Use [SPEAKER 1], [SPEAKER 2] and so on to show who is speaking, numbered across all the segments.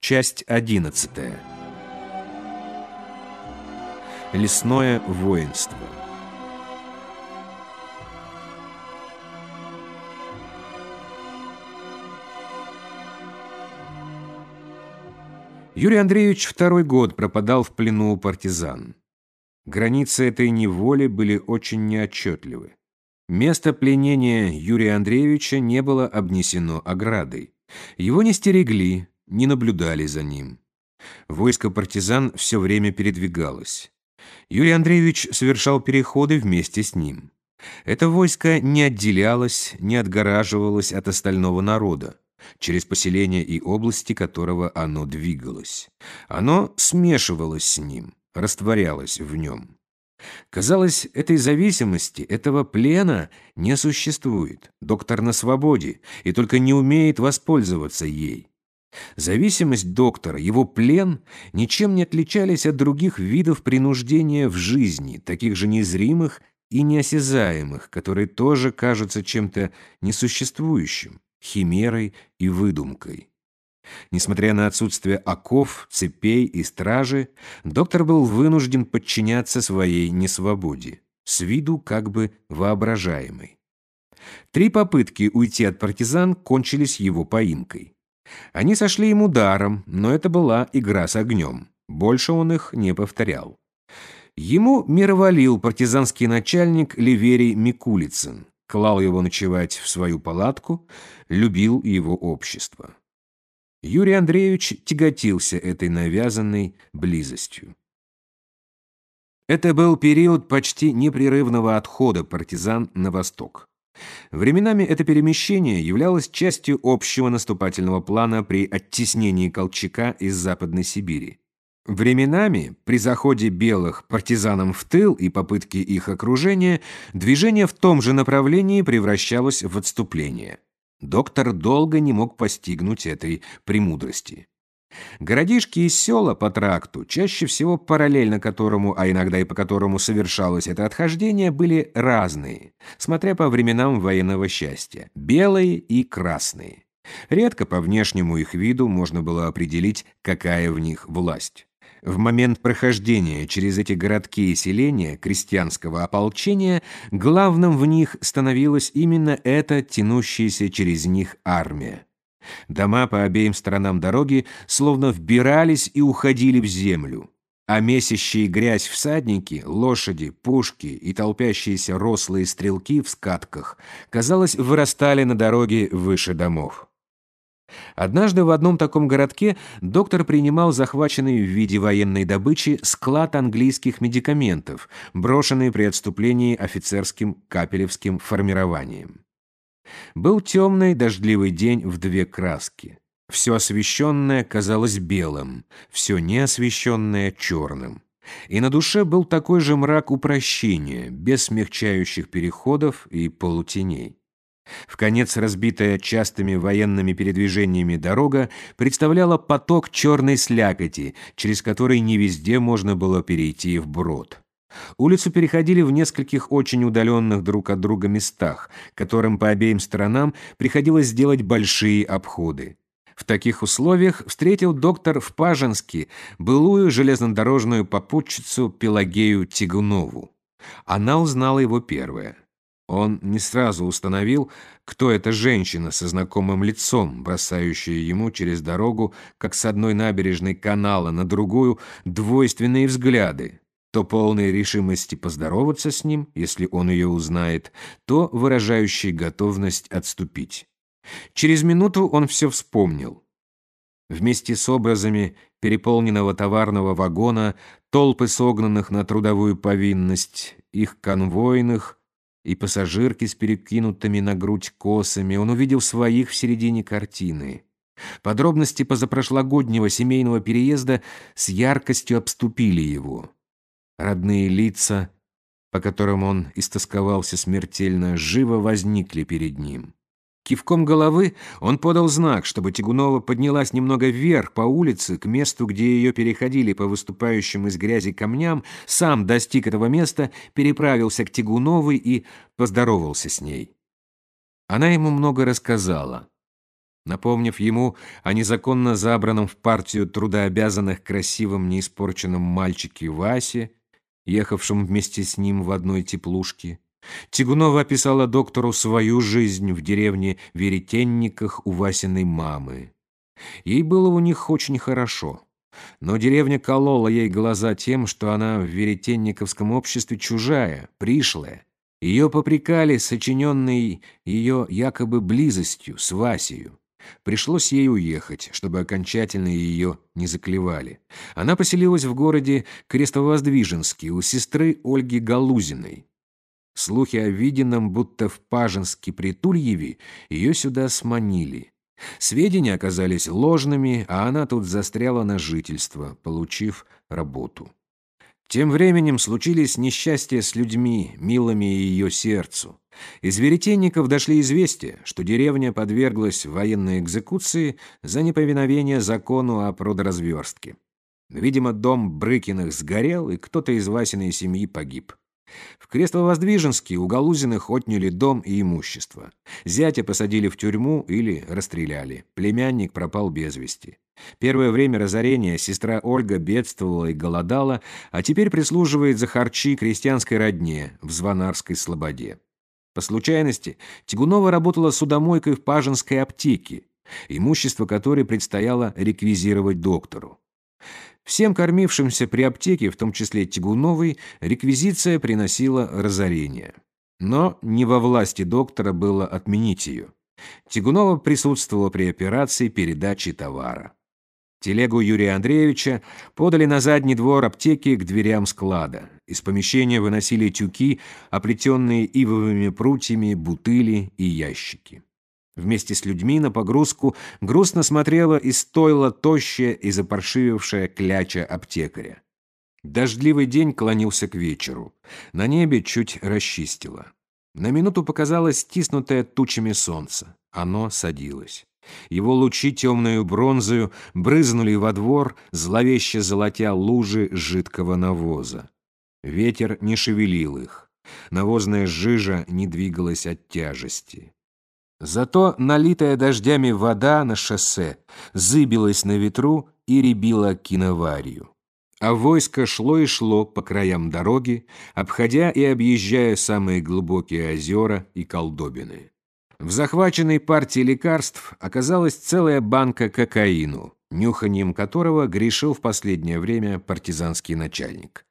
[SPEAKER 1] Часть одиннадцатая. Лесное воинство. Юрий Андреевич второй год пропадал в плену у партизан. Границы этой неволи были очень неотчетливы. Место пленения Юрия Андреевича не было обнесено оградой. Его не стерегли, не наблюдали за ним. Войско партизан все время передвигалось. Юрий Андреевич совершал переходы вместе с ним. Это войско не отделялось, не отгораживалось от остального народа, через поселение и области которого оно двигалось. Оно смешивалось с ним, растворялось в нем. Казалось, этой зависимости, этого плена не существует. Доктор на свободе и только не умеет воспользоваться ей. Зависимость доктора, его плен ничем не отличались от других видов принуждения в жизни, таких же незримых и неосязаемых, которые тоже кажутся чем-то несуществующим, химерой и выдумкой. Несмотря на отсутствие оков, цепей и стражи, доктор был вынужден подчиняться своей несвободе, с виду как бы воображаемой. Три попытки уйти от партизан кончились его поимкой. Они сошли ему даром, но это была игра с огнем. Больше он их не повторял. Ему мировалил партизанский начальник Ливерий Микулицын, клал его ночевать в свою палатку, любил его общество. Юрий Андреевич тяготился этой навязанной близостью. Это был период почти непрерывного отхода партизан на восток. Временами это перемещение являлось частью общего наступательного плана при оттеснении Колчака из Западной Сибири. Временами, при заходе белых партизанам в тыл и попытке их окружения, движение в том же направлении превращалось в отступление. Доктор долго не мог постигнуть этой премудрости. Городишки и села по тракту, чаще всего параллельно которому, а иногда и по которому совершалось это отхождение, были разные, смотря по временам военного счастья, белые и красные. Редко по внешнему их виду можно было определить, какая в них власть. В момент прохождения через эти городки и селения крестьянского ополчения главным в них становилась именно эта тянущаяся через них армия. Дома по обеим сторонам дороги словно вбирались и уходили в землю, а месящие грязь всадники, лошади, пушки и толпящиеся рослые стрелки в скатках, казалось, вырастали на дороге выше домов. Однажды в одном таком городке доктор принимал захваченный в виде военной добычи склад английских медикаментов, брошенный при отступлении офицерским капелевским формированием. Был темный дождливый день в две краски. Все освещенное казалось белым, все неосвещенное — черным. И на душе был такой же мрак упрощения, без смягчающих переходов и полутеней. В конец разбитая частыми военными передвижениями дорога представляла поток черной слякоти, через который не везде можно было перейти вброд. Улицу переходили в нескольких очень удаленных друг от друга местах, которым по обеим сторонам приходилось сделать большие обходы. В таких условиях встретил доктор в Пажанске былую железнодорожную попутчицу Пелагею Тигунову. Она узнала его первая. Он не сразу установил, кто эта женщина со знакомым лицом, бросающая ему через дорогу, как с одной набережной канала на другую, двойственные взгляды, то полной решимости поздороваться с ним, если он ее узнает, то выражающей готовность отступить. Через минуту он все вспомнил. Вместе с образами переполненного товарного вагона, толпы согнанных на трудовую повинность, их конвойных, и пассажирки с перекинутыми на грудь косами, он увидел своих в середине картины. Подробности позапрошлогоднего семейного переезда с яркостью обступили его. Родные лица, по которым он истосковался смертельно, живо возникли перед ним. Кивком головы он подал знак, чтобы Тягунова поднялась немного вверх по улице, к месту, где ее переходили по выступающим из грязи камням, сам достиг этого места, переправился к Тягуновой и поздоровался с ней. Она ему много рассказала. Напомнив ему о незаконно забранном в партию трудообязанных красивом неиспорченном мальчике Васе, ехавшем вместе с ним в одной теплушке, Тягунова описала доктору свою жизнь в деревне Веретенниках у Васиной мамы. Ей было у них очень хорошо. Но деревня колола ей глаза тем, что она в веретенниковском обществе чужая, пришлая. Ее попрекали сочиненной ее якобы близостью с Васею. Пришлось ей уехать, чтобы окончательно ее не заклевали. Она поселилась в городе Крестовоздвиженске у сестры Ольги Галузиной. Слухи о виденном, будто в Пажинске при Тульеве, ее сюда сманили. Сведения оказались ложными, а она тут застряла на жительство, получив работу. Тем временем случились несчастья с людьми, милыми ее сердцу. Из веретенников дошли известия, что деревня подверглась военной экзекуции за неповиновение закону о продразверстке. Видимо, дом Брыкиных сгорел, и кто-то из Васиной семьи погиб. В Крестово-Воздвиженске у Галузиных отняли дом и имущество. Зятя посадили в тюрьму или расстреляли. Племянник пропал без вести. Первое время разорения сестра Ольга бедствовала и голодала, а теперь прислуживает за харчи крестьянской родне в Звонарской слободе. По случайности Тягунова работала судомойкой в Пажинской аптеке, имущество которой предстояло реквизировать доктору. Всем кормившимся при аптеке, в том числе Тягуновой, реквизиция приносила разорение. Но не во власти доктора было отменить ее. Тягунова присутствовала при операции передачи товара. Телегу Юрия Андреевича подали на задний двор аптеки к дверям склада. Из помещения выносили тюки, оплетенные ивовыми прутьями, бутыли и ящики. Вместе с людьми на погрузку грустно смотрела и стойла тощая и запаршивившая кляча аптекаря. Дождливый день клонился к вечеру. На небе чуть расчистило. На минуту показалось стиснутое тучами солнце. Оно садилось. Его лучи темную бронзою брызнули во двор, зловеще золотя лужи жидкого навоза. Ветер не шевелил их. Навозная жижа не двигалась от тяжести. Зато налитая дождями вода на шоссе зыбилась на ветру и ребила киноварию. А войско шло и шло по краям дороги, обходя и объезжая самые глубокие озера и колдобины. В захваченной партии лекарств оказалась целая банка кокаину, нюханием которого грешил в последнее время партизанский начальник.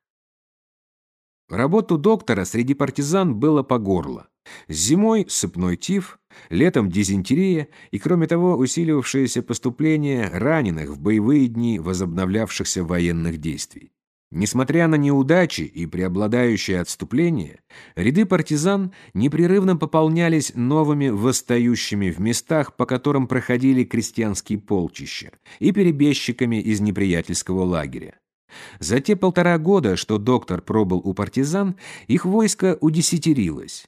[SPEAKER 1] Работу доктора среди партизан было по горло. Зимой сыпной тиф, летом дизентерия и, кроме того, усиливавшееся поступление раненых в боевые дни возобновлявшихся военных действий. Несмотря на неудачи и преобладающее отступление, ряды партизан непрерывно пополнялись новыми восстающими в местах, по которым проходили крестьянские полчища, и перебежчиками из неприятельского лагеря. За те полтора года, что доктор пробыл у партизан, их войско удесятерилось.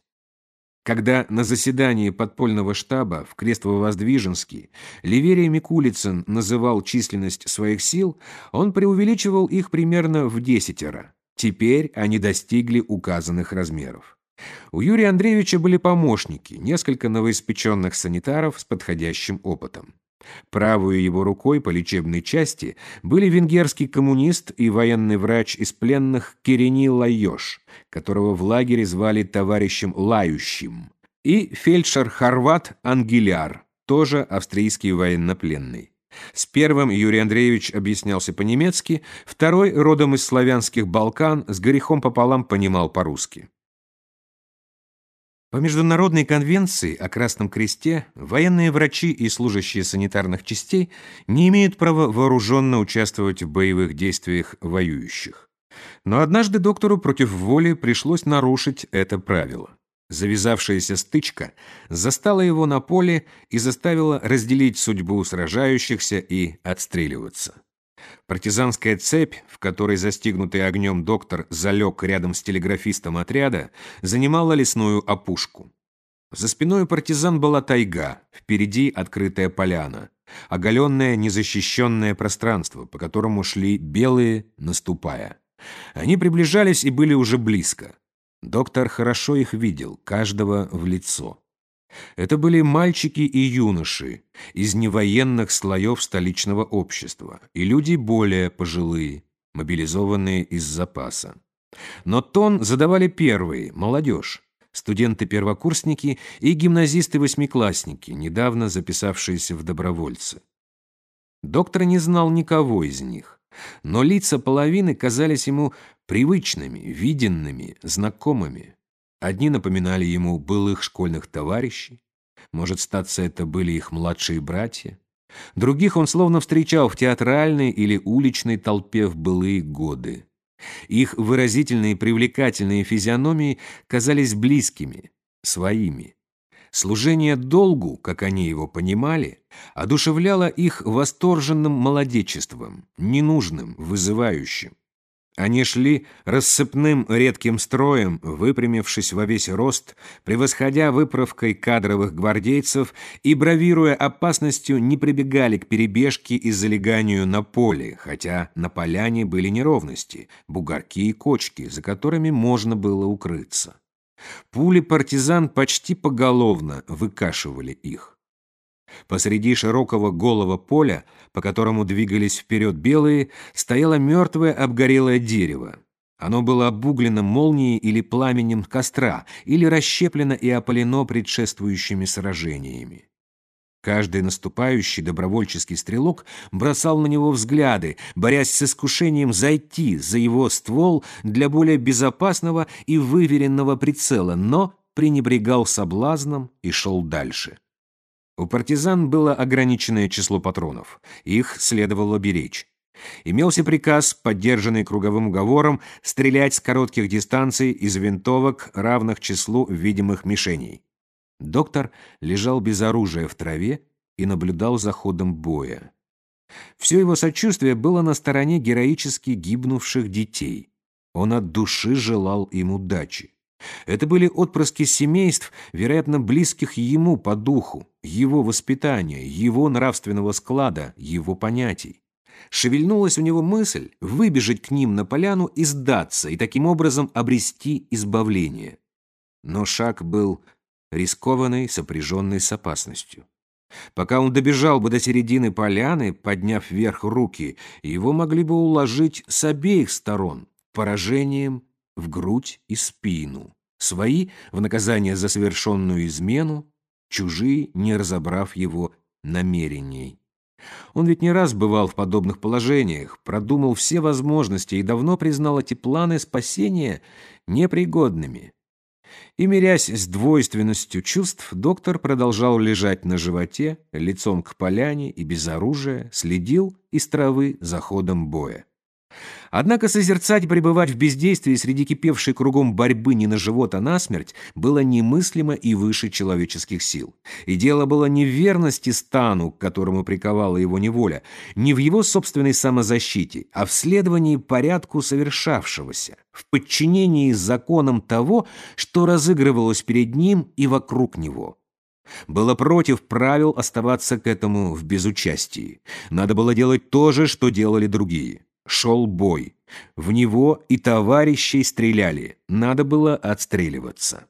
[SPEAKER 1] Когда на заседании подпольного штаба в Крестово-Воздвиженске Ливерий Микулицын называл численность своих сил, он преувеличивал их примерно в десятеро. Теперь они достигли указанных размеров. У Юрия Андреевича были помощники, несколько новоиспеченных санитаров с подходящим опытом. Правую его рукой по лечебной части были венгерский коммунист и военный врач из пленных Керени Лайош, которого в лагере звали товарищем Лающим, и фельдшер-хорват Ангеляр, тоже австрийский военнопленный. С первым Юрий Андреевич объяснялся по-немецки, второй, родом из славянских Балкан, с грехом пополам понимал по-русски. По Международной конвенции о Красном Кресте военные врачи и служащие санитарных частей не имеют права вооруженно участвовать в боевых действиях воюющих. Но однажды доктору против воли пришлось нарушить это правило. Завязавшаяся стычка застала его на поле и заставила разделить судьбу сражающихся и отстреливаться. Партизанская цепь, в которой застигнутый огнем доктор залег рядом с телеграфистом отряда, занимала лесную опушку. За спиной партизан была тайга, впереди открытая поляна, оголенное незащищенное пространство, по которому шли белые, наступая. Они приближались и были уже близко. Доктор хорошо их видел, каждого в лицо. Это были мальчики и юноши из невоенных слоев столичного общества и люди более пожилые, мобилизованные из запаса. Но тон задавали первые, молодежь, студенты-первокурсники и гимназисты-восьмиклассники, недавно записавшиеся в добровольцы. Доктор не знал никого из них, но лица половины казались ему привычными, виденными, знакомыми. Одни напоминали ему былых школьных товарищей, может, статься это были их младшие братья. Других он словно встречал в театральной или уличной толпе в былые годы. Их выразительные привлекательные физиономии казались близкими, своими. Служение долгу, как они его понимали, одушевляло их восторженным молодечеством, ненужным, вызывающим. Они шли рассыпным редким строем, выпрямившись во весь рост, превосходя выправкой кадровых гвардейцев и, бравируя опасностью, не прибегали к перебежке и залеганию на поле, хотя на поляне были неровности, бугорки и кочки, за которыми можно было укрыться. Пули партизан почти поголовно выкашивали их. Посреди широкого голого поля, по которому двигались вперед белые, стояло мертвое обгорелое дерево. Оно было обуглено молнией или пламенем костра, или расщеплено и опалено предшествующими сражениями. Каждый наступающий добровольческий стрелок бросал на него взгляды, борясь с искушением зайти за его ствол для более безопасного и выверенного прицела, но пренебрегал соблазном и шел дальше. У партизан было ограниченное число патронов. Их следовало беречь. Имелся приказ, поддержанный круговым уговором, стрелять с коротких дистанций из винтовок, равных числу видимых мишеней. Доктор лежал без оружия в траве и наблюдал за ходом боя. Все его сочувствие было на стороне героически гибнувших детей. Он от души желал им удачи. Это были отпрыски семейств, вероятно, близких ему по духу, его воспитания, его нравственного склада, его понятий. Шевельнулась у него мысль выбежать к ним на поляну и сдаться, и таким образом обрести избавление. Но шаг был рискованный, сопряженный с опасностью. Пока он добежал бы до середины поляны, подняв вверх руки, его могли бы уложить с обеих сторон поражением в грудь и спину. Свои в наказание за совершенную измену, чужие, не разобрав его намерений. Он ведь не раз бывал в подобных положениях, продумал все возможности и давно признал эти планы спасения непригодными. И, мирясь с двойственностью чувств, доктор продолжал лежать на животе, лицом к поляне и без оружия, следил из травы за ходом боя. Однако созерцать пребывать в бездействии среди кипевшей кругом борьбы не на живот, а на смерть было немыслимо и выше человеческих сил. И дело было не в верности стану, к которому приковала его неволя, не в его собственной самозащите, а в следовании порядку совершавшегося, в подчинении законам того, что разыгрывалось перед ним и вокруг него. Было против правил оставаться к этому в безучастии. Надо было делать то же, что делали другие шел бой. В него и товарищей стреляли, надо было отстреливаться.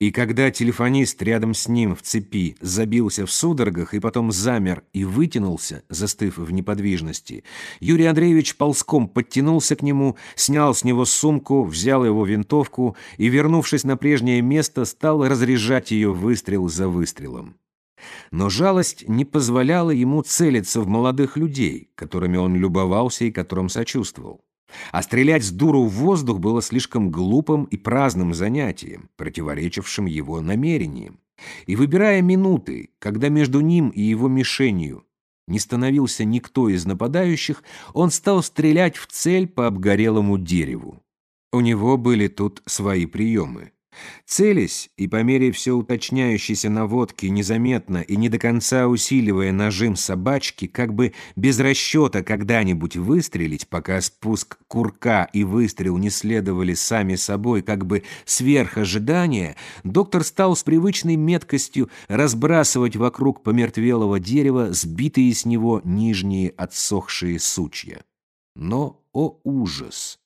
[SPEAKER 1] И когда телефонист рядом с ним в цепи забился в судорогах и потом замер и вытянулся, застыв в неподвижности, Юрий Андреевич ползком подтянулся к нему, снял с него сумку, взял его винтовку и, вернувшись на прежнее место, стал разряжать ее выстрел за выстрелом. Но жалость не позволяла ему целиться в молодых людей, которыми он любовался и которым сочувствовал. А стрелять с дуру в воздух было слишком глупым и праздным занятием, противоречившим его намерениям. И выбирая минуты, когда между ним и его мишенью не становился никто из нападающих, он стал стрелять в цель по обгорелому дереву. У него были тут свои приемы. Целясь и по мере все уточняющейся наводки, незаметно и не до конца усиливая нажим собачки, как бы без расчета когда-нибудь выстрелить, пока спуск курка и выстрел не следовали сами собой, как бы сверх ожидания, доктор стал с привычной меткостью разбрасывать вокруг помертвелого дерева сбитые с него нижние отсохшие сучья. Но, о ужас!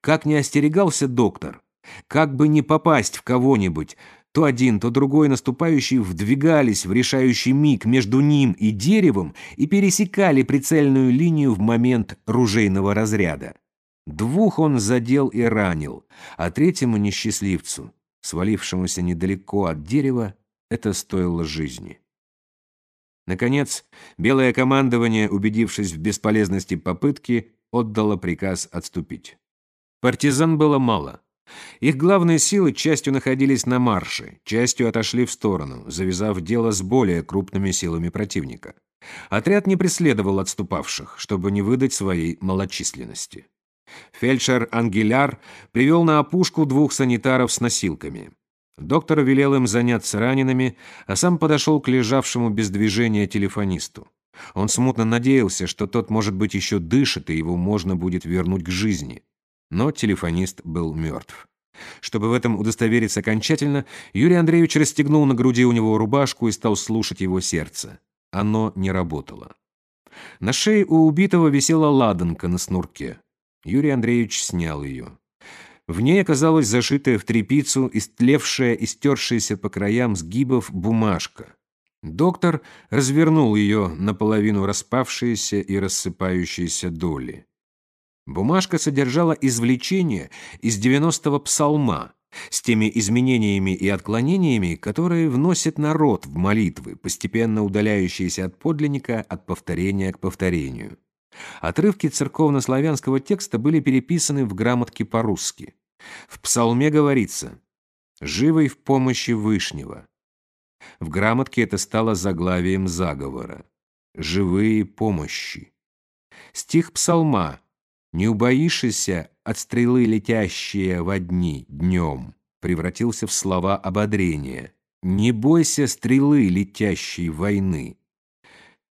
[SPEAKER 1] Как не остерегался доктор, как бы не попасть в кого-нибудь, То один, то другой наступающий вдвигались в решающий миг между ним и деревом и пересекали прицельную линию в момент ружейного разряда. Двух он задел и ранил, а третьему несчастливцу, свалившемуся недалеко от дерева, это стоило жизни. Наконец, белое командование, убедившись в бесполезности попытки, отдало приказ отступить. Партизан было мало. Их главные силы частью находились на марше, частью отошли в сторону, завязав дело с более крупными силами противника. Отряд не преследовал отступавших, чтобы не выдать своей малочисленности. Фельдшер Ангеляр привел на опушку двух санитаров с носилками. Доктор велел им заняться ранеными, а сам подошел к лежавшему без движения телефонисту. Он смутно надеялся, что тот, может быть, еще дышит, и его можно будет вернуть к жизни. Но телефонист был мертв. Чтобы в этом удостовериться окончательно, Юрий Андреевич расстегнул на груди у него рубашку и стал слушать его сердце. Оно не работало. На шее у убитого висела ладанка на снурке. Юрий Андреевич снял ее. В ней оказалась зашитая в тряпицу, истлевшая и стершаяся по краям сгибов бумажка. Доктор развернул ее наполовину распавшиеся и рассыпающиеся доли. Бумажка содержала извлечение из 90-го псалма с теми изменениями и отклонениями, которые вносит народ в молитвы, постепенно удаляющиеся от подлинника от повторения к повторению. Отрывки церковнославянского текста были переписаны в грамотке по-русски. В псалме говорится «Живой в помощи Вышнего». В грамотке это стало заглавием заговора «Живые помощи». Стих псалма «Не убоишься от стрелы, летящие во дни днем» превратился в слова ободрения «Не бойся стрелы, летящей войны».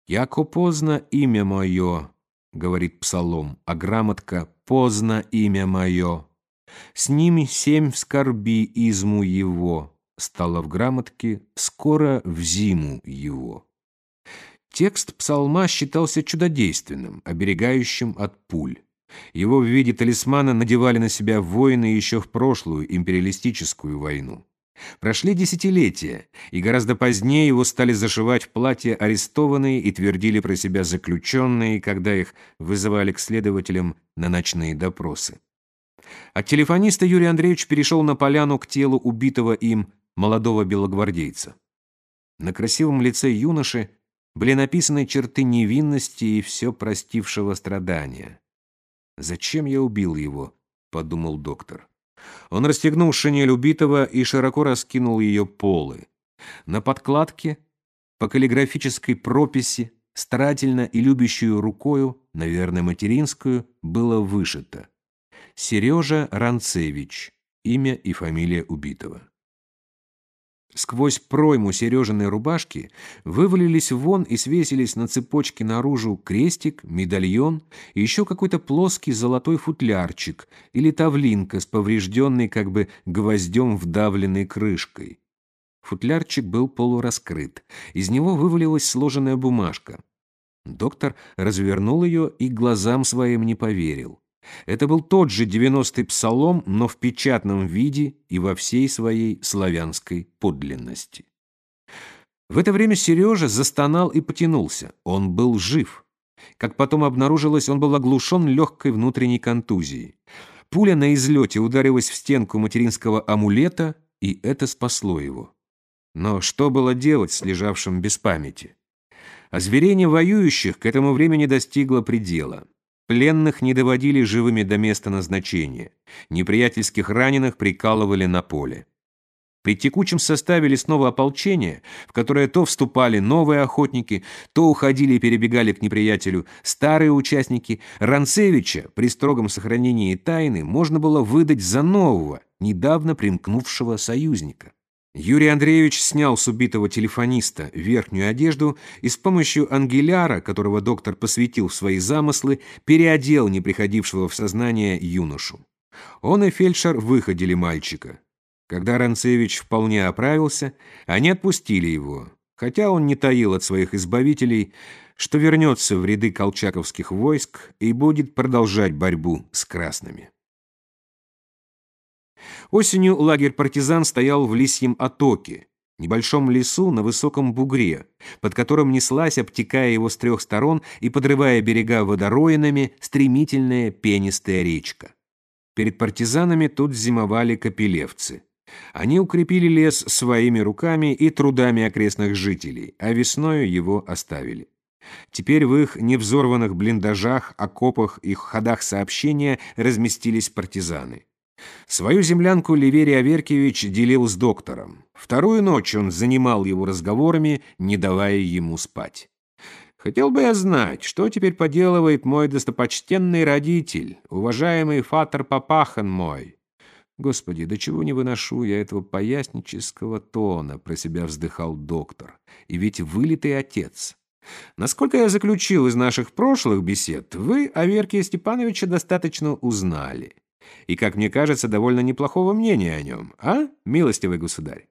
[SPEAKER 1] «Яко поздно имя мое, — говорит псалом, а грамотка «Поздно имя мое». С ними семь в скорби изму его, стало в грамотке «Скоро в зиму его». Текст псалма считался чудодейственным, оберегающим от пуль. Его в виде талисмана надевали на себя воины еще в прошлую империалистическую войну. Прошли десятилетия, и гораздо позднее его стали зашивать в платье арестованные и твердили про себя заключенные, когда их вызывали к следователям на ночные допросы. От телефониста Юрий Андреевич перешел на поляну к телу убитого им молодого белогвардейца. На красивом лице юноши были написаны черты невинности и все простившего страдания. «Зачем я убил его?» — подумал доктор. Он расстегнул шинель убитого и широко раскинул ее полы. На подкладке, по каллиграфической прописи, старательно и любящую рукою, наверное, материнскую, было вышито «Сережа Ранцевич», имя и фамилия убитого. Сквозь пройму Сережиной рубашки вывалились вон и свесились на цепочке наружу крестик, медальон и еще какой-то плоский золотой футлярчик или тавлинка с поврежденной как бы гвоздем вдавленной крышкой. Футлярчик был полураскрыт. Из него вывалилась сложенная бумажка. Доктор развернул ее и глазам своим не поверил. Это был тот же девяностый псалом, но в печатном виде и во всей своей славянской подлинности. В это время Сережа застонал и потянулся. Он был жив. Как потом обнаружилось, он был оглушен легкой внутренней контузией. Пуля на излете ударилась в стенку материнского амулета, и это спасло его. Но что было делать с лежавшим без памяти? Озверение воюющих к этому времени достигло предела. Пленных не доводили живыми до места назначения. Неприятельских раненых прикалывали на поле. При текучем составе лесного ополчения, в которое то вступали новые охотники, то уходили и перебегали к неприятелю старые участники, Ранцевича при строгом сохранении тайны можно было выдать за нового, недавно примкнувшего союзника. Юрий Андреевич снял с убитого телефониста верхнюю одежду и с помощью ангеляра, которого доктор посвятил в свои замыслы, переодел неприходившего в сознание юношу. Он и фельдшер выходили мальчика. Когда Ранцевич вполне оправился, они отпустили его, хотя он не таил от своих избавителей, что вернется в ряды колчаковских войск и будет продолжать борьбу с красными. Осенью лагерь партизан стоял в Лисьем отоке, небольшом лесу на высоком бугре, под которым неслась, обтекая его с трех сторон и подрывая берега водороинами, стремительная пенистая речка. Перед партизанами тут зимовали капелевцы. Они укрепили лес своими руками и трудами окрестных жителей, а весною его оставили. Теперь в их невзорванных блиндажах, окопах и ходах сообщения разместились партизаны. Свою землянку Ливерий Аверкевич делил с доктором. Вторую ночь он занимал его разговорами, не давая ему спать. «Хотел бы я знать, что теперь поделывает мой достопочтенный родитель, уважаемый фатер Папахан мой?» «Господи, до чего не выношу я этого пояснического тона», — про себя вздыхал доктор. «И ведь вылитый отец. Насколько я заключил из наших прошлых бесед, вы о Верке Степановича достаточно узнали. И, как мне кажется, довольно неплохого мнения о нем, а, милостивый государь?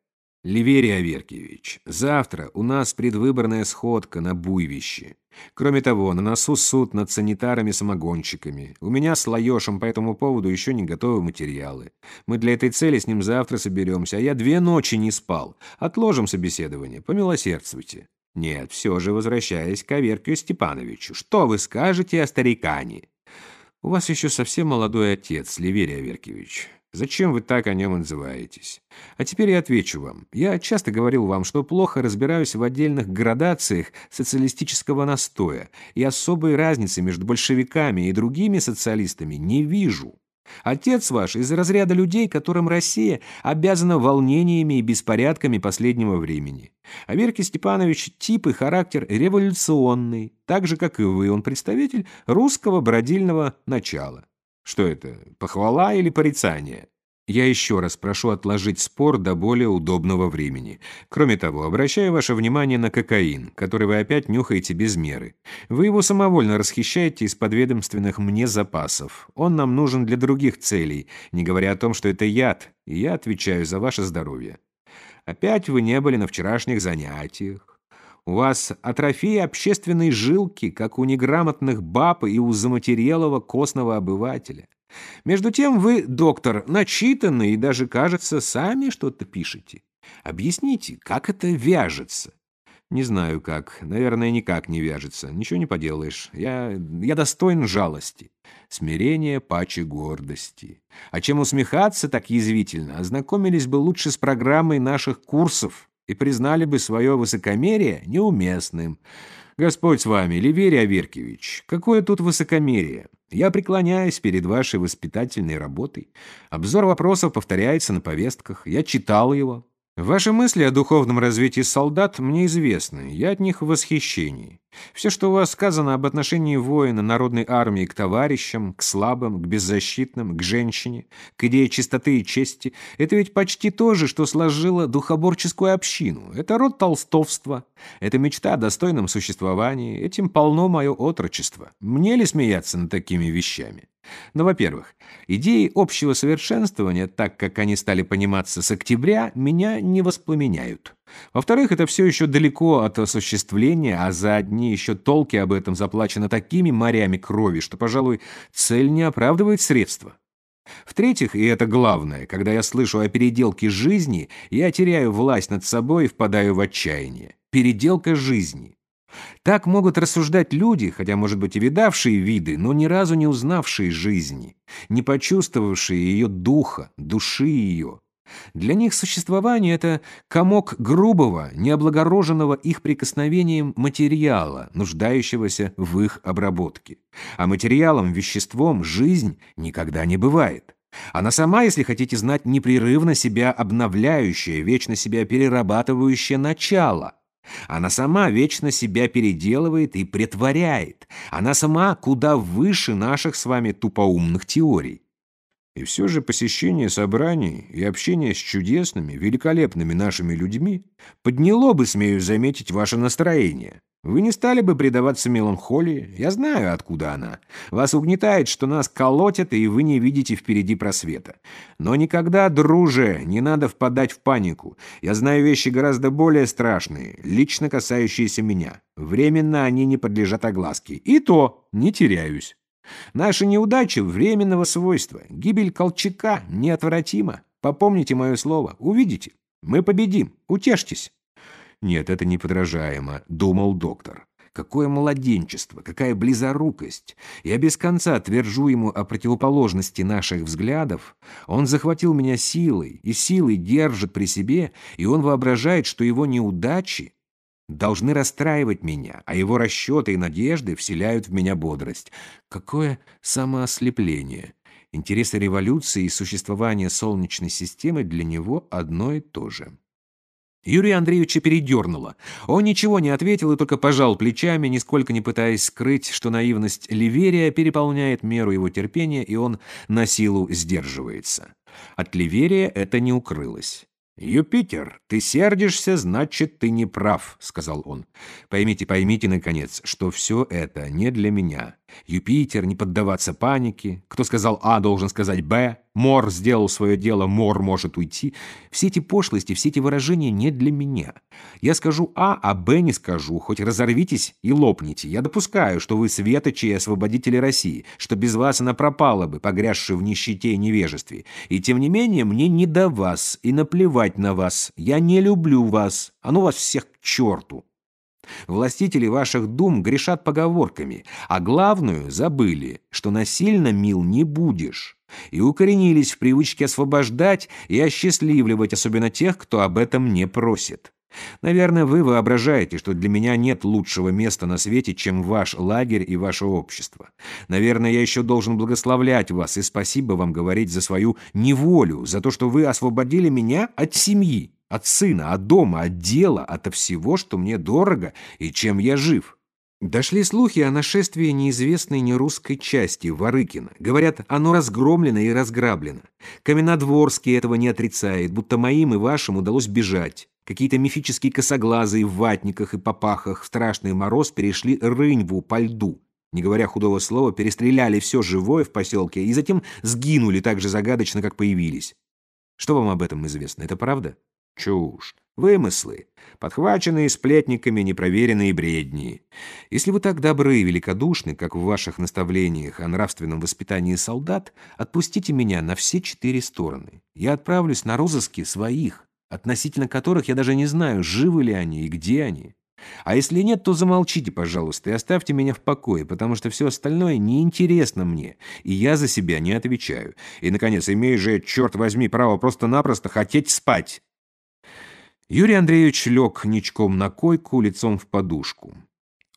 [SPEAKER 1] Ливерий Аверкиевич, завтра у нас предвыборная сходка на буйвище. Кроме того, на носу суд над санитарами-самогонщиками. У меня с Лаешем по этому поводу еще не готовы материалы. Мы для этой цели с ним завтра соберемся, а я две ночи не спал. Отложим собеседование, помилосердствуйте. Нет, все же возвращаясь к Аверкию Степановичу. Что вы скажете о старикане? У вас еще совсем молодой отец, Ливерий Аверкевич. Зачем вы так о нем отзываетесь? А теперь я отвечу вам. Я часто говорил вам, что плохо разбираюсь в отдельных градациях социалистического настоя и особой разницы между большевиками и другими социалистами не вижу. Отец ваш из разряда людей, которым Россия обязана волнениями и беспорядками последнего времени. А Верки Степанович тип и характер революционный, так же, как и вы, он представитель русского бродильного начала. Что это, похвала или порицание? Я еще раз прошу отложить спор до более удобного времени. Кроме того, обращаю ваше внимание на кокаин, который вы опять нюхаете без меры. Вы его самовольно расхищаете из подведомственных мне запасов. Он нам нужен для других целей, не говоря о том, что это яд, и я отвечаю за ваше здоровье. Опять вы не были на вчерашних занятиях. У вас атрофия общественной жилки, как у неграмотных баб и у заматерелого костного обывателя. Между тем вы, доктор, начитанный и даже, кажется, сами что-то пишете. Объясните, как это вяжется? Не знаю как. Наверное, никак не вяжется. Ничего не поделаешь. Я, я достоин жалости. Смирение паче гордости. А чем усмехаться так язвительно? Ознакомились бы лучше с программой наших курсов и признали бы свое высокомерие неуместным. Господь с вами, Ливерий Аверкевич, какое тут высокомерие? Я преклоняюсь перед вашей воспитательной работой. Обзор вопросов повторяется на повестках. Я читал его. Ваши мысли о духовном развитии солдат мне известны, я от них в восхищении. Все, что у вас сказано об отношении воина народной армии к товарищам, к слабым, к беззащитным, к женщине, к идее чистоты и чести, это ведь почти то же, что сложило духоборческую общину. Это род толстовства, это мечта о достойном существовании, этим полно мое отрочество. Мне ли смеяться над такими вещами? Но, во-первых, идеи общего совершенствования, так как они стали пониматься с октября, меня не воспламеняют. Во-вторых, это все еще далеко от осуществления, а за одни еще толки об этом заплачено такими морями крови, что, пожалуй, цель не оправдывает средства. В-третьих, и это главное, когда я слышу о переделке жизни, я теряю власть над собой и впадаю в отчаяние. Переделка жизни. Так могут рассуждать люди, хотя, может быть, и видавшие виды, но ни разу не узнавшие жизни, не почувствовавшие ее духа, души ее. Для них существование — это комок грубого, необлагороженного их прикосновением материала, нуждающегося в их обработке. А материалом, веществом жизнь никогда не бывает. Она сама, если хотите знать, непрерывно себя обновляющее, вечно себя перерабатывающее начало. Она сама вечно себя переделывает и претворяет. Она сама куда выше наших с вами тупоумных теорий. И все же посещение собраний и общение с чудесными, великолепными нашими людьми подняло бы, смею заметить, ваше настроение. Вы не стали бы предаваться меланхолии, я знаю, откуда она. Вас угнетает, что нас колотят, и вы не видите впереди просвета. Но никогда, друже, не надо впадать в панику. Я знаю вещи гораздо более страшные, лично касающиеся меня. Временно они не подлежат огласке. И то не теряюсь. Наши неудачи временного свойства, гибель Колчака неотвратима. Попомните мое слово, увидите. Мы победим, утешьтесь. Нет, это неподражаемо, думал доктор. Какое младенчество, какая близорукость! Я без конца твержу ему о противоположности наших взглядов. Он захватил меня силой, и силой держит при себе, и он воображает, что его неудачи должны расстраивать меня, а его расчеты и надежды вселяют в меня бодрость. Какое самоослепление! Интересы революции и существования Солнечной системы для него одно и то же. Юрия Андреевича передернуло. Он ничего не ответил и только пожал плечами, нисколько не пытаясь скрыть, что наивность Ливерия переполняет меру его терпения, и он на силу сдерживается. От Ливерия это не укрылось. «Юпитер, ты сердишься, значит, ты не прав», — сказал он. «Поймите, поймите, наконец, что все это не для меня. Юпитер, не поддаваться панике. Кто сказал А, должен сказать Б. Мор сделал свое дело, Мор может уйти. Все эти пошлости, все эти выражения не для меня. Я скажу А, а Б не скажу. Хоть разорвитесь и лопните. Я допускаю, что вы светочи и освободители России, что без вас она пропала бы, погрязши в нищете и невежестве. И тем не менее, мне не до вас и наплевать на вас. Я не люблю вас. А ну вас всех к черту. Властители ваших дум грешат поговорками, а главную забыли, что насильно мил не будешь, и укоренились в привычке освобождать и осчастливливать особенно тех, кто об этом не просит. Наверное, вы воображаете, что для меня нет лучшего места на свете, чем ваш лагерь и ваше общество. Наверное, я еще должен благословлять вас и спасибо вам говорить за свою неволю, за то, что вы освободили меня от семьи. От сына, от дома, от дела, от всего, что мне дорого и чем я жив. Дошли слухи о нашествии неизвестной нерусской части Варыкина. Говорят, оно разгромлено и разграблено. Каменодворский этого не отрицает, будто моим и вашим удалось бежать. Какие-то мифические косоглазые в ватниках и попахах в страшный мороз перешли Рыньву по льду. Не говоря худого слова, перестреляли все живое в поселке и затем сгинули так же загадочно, как появились. Что вам об этом известно? Это правда? Чушь. Вымыслы, подхваченные сплетниками непроверенные бредни. Если вы так добры и великодушны, как в ваших наставлениях о нравственном воспитании солдат, отпустите меня на все четыре стороны. Я отправлюсь на розыски своих, относительно которых я даже не знаю, живы ли они и где они. А если нет, то замолчите, пожалуйста, и оставьте меня в покое, потому что все остальное неинтересно мне, и я за себя не отвечаю. И, наконец, имею же, черт возьми, право просто-напросто хотеть спать. Юрий Андреевич лег ничком на койку, лицом в подушку.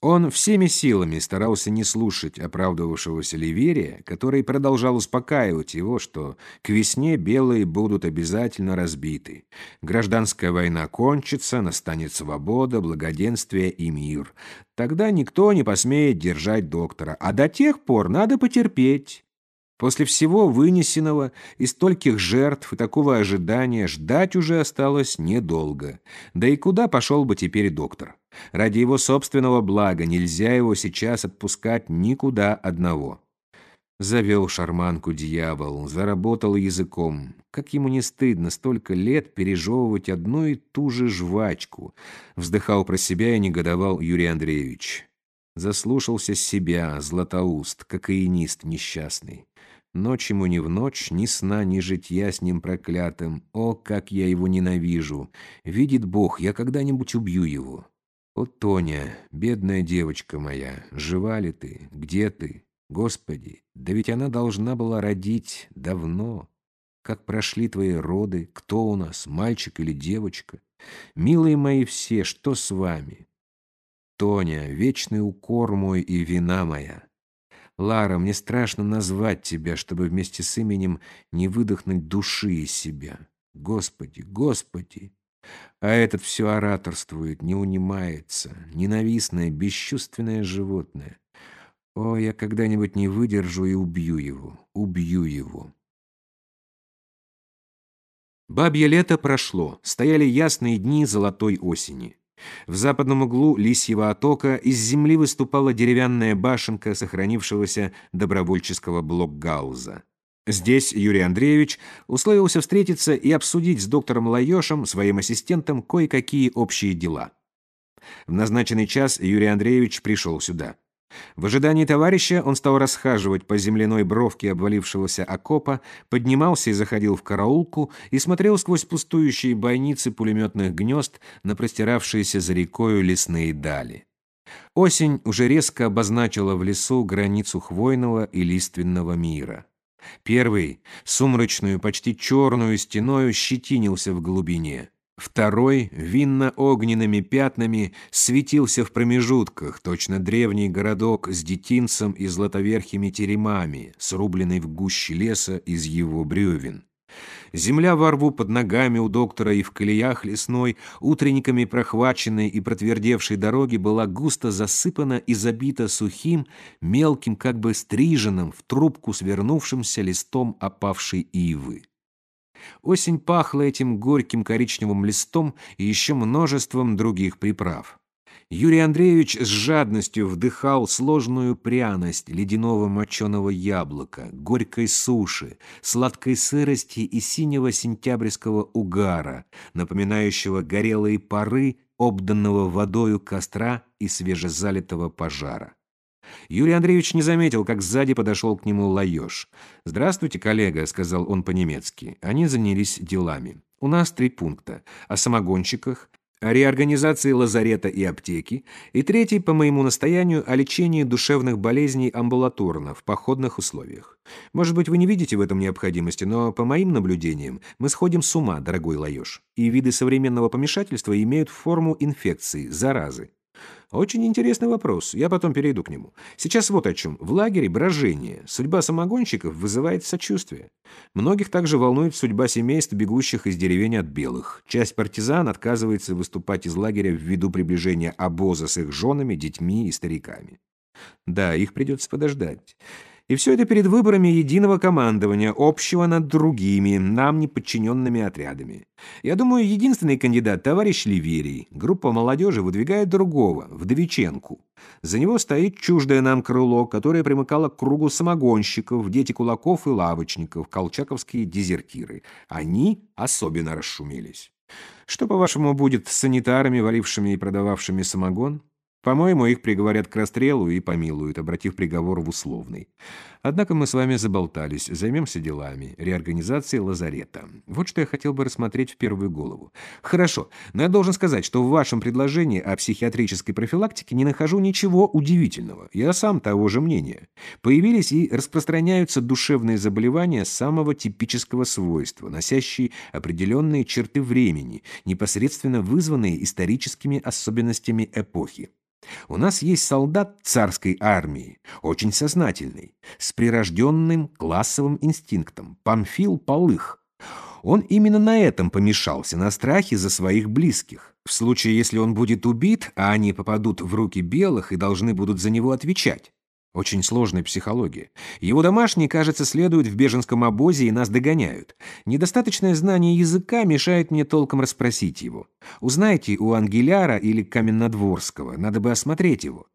[SPEAKER 1] Он всеми силами старался не слушать оправдывавшегося Ливерия, который продолжал успокаивать его, что к весне белые будут обязательно разбиты. Гражданская война кончится, настанет свобода, благоденствие и мир. Тогда никто не посмеет держать доктора, а до тех пор надо потерпеть. После всего вынесенного и стольких жертв и такого ожидания ждать уже осталось недолго. Да и куда пошел бы теперь доктор? Ради его собственного блага нельзя его сейчас отпускать никуда одного. Завел шарманку дьявол, заработал языком. Как ему не стыдно столько лет пережевывать одну и ту же жвачку. Вздыхал про себя и негодовал Юрий Андреевич. Заслушался себя, златоуст, кокаинист несчастный. Ночь ему ни в ночь, ни сна, ни житья с ним проклятым. О, как я его ненавижу! Видит Бог, я когда-нибудь убью его. О, Тоня, бедная девочка моя, жива ли ты? Где ты? Господи, да ведь она должна была родить давно. Как прошли твои роды? Кто у нас, мальчик или девочка? Милые мои все, что с вами? Тоня, вечный укор мой и вина моя. Лара, мне страшно назвать тебя, чтобы вместе с именем не выдохнуть души из себя. Господи, Господи! А этот все ораторствует, не унимается. Ненавистное, бесчувственное животное. О, я когда-нибудь не выдержу и убью его. Убью его. Бабье лето прошло. Стояли ясные дни золотой осени. В западном углу Лисьего отока из земли выступала деревянная башенка сохранившегося добровольческого блокгауза. Здесь Юрий Андреевич условился встретиться и обсудить с доктором Лаешем, своим ассистентом, кое-какие общие дела. В назначенный час Юрий Андреевич пришел сюда. В ожидании товарища он стал расхаживать по земляной бровке обвалившегося окопа, поднимался и заходил в караулку и смотрел сквозь пустующие бойницы пулеметных гнезд на простиравшиеся за рекою лесные дали. Осень уже резко обозначила в лесу границу хвойного и лиственного мира. Первый, сумрачную, почти черную стеною, щетинился в глубине. Второй, винно-огненными пятнами, светился в промежутках, точно древний городок с детинцем и златоверхими теремами, срубленный в гуще леса из его бревен. Земля во рву под ногами у доктора и в колеях лесной, утренниками прохваченной и протвердевшей дороги была густо засыпана и забита сухим, мелким, как бы стриженным, в трубку свернувшимся листом опавшей ивы. Осень пахла этим горьким коричневым листом и еще множеством других приправ. Юрий Андреевич с жадностью вдыхал сложную пряность ледяного моченого яблока, горькой суши, сладкой сырости и синего сентябрьского угара, напоминающего горелые пары обданного водою костра и свежезалитого пожара. Юрий Андреевич не заметил, как сзади подошел к нему Лаёш. «Здравствуйте, коллега», — сказал он по-немецки. Они занялись делами. «У нас три пункта. О самогонщиках, о реорганизации лазарета и аптеки, и третий, по моему настоянию, о лечении душевных болезней амбулаторно, в походных условиях. Может быть, вы не видите в этом необходимости, но, по моим наблюдениям, мы сходим с ума, дорогой Лаёш, и виды современного помешательства имеют форму инфекции, заразы. Очень интересный вопрос. Я потом перейду к нему. Сейчас вот о чем. В лагере брожение. Судьба самогонщиков вызывает сочувствие. Многих также волнует судьба семейств, бегущих из деревень от белых. Часть партизан отказывается выступать из лагеря ввиду приближения обоза с их женами, детьми и стариками. Да, их придется подождать. И все это перед выборами единого командования, общего над другими, нам неподчиненными отрядами. Я думаю, единственный кандидат – товарищ Ливерий. Группа молодежи выдвигает другого, Вдовиченку. За него стоит чуждое нам крыло, которое примыкало к кругу самогонщиков, дети кулаков и лавочников, колчаковские дезертиры. Они особенно расшумелись. Что, по-вашему, будет с санитарами, валившими и продававшими самогон? По-моему, их приговорят к расстрелу и помилуют, обратив приговор в условный. Однако мы с вами заболтались, займемся делами, реорганизацией лазарета. Вот что я хотел бы рассмотреть в первую голову. Хорошо, но я должен сказать, что в вашем предложении о психиатрической профилактике не нахожу ничего удивительного. Я сам того же мнения. Появились и распространяются душевные заболевания самого типического свойства, носящие определенные черты времени, непосредственно вызванные историческими особенностями эпохи. У нас есть солдат царской армии, очень сознательный, с прирожденным классовым инстинктом, Памфил Полых. Он именно на этом помешался, на страхе за своих близких. В случае, если он будет убит, а они попадут в руки белых и должны будут за него отвечать. Очень сложная психология. Его домашние, кажется, следуют в беженском обозе и нас догоняют. Недостаточное знание языка мешает мне толком расспросить его. Узнайте у Ангеляра или Каменнодворского, надо бы осмотреть его.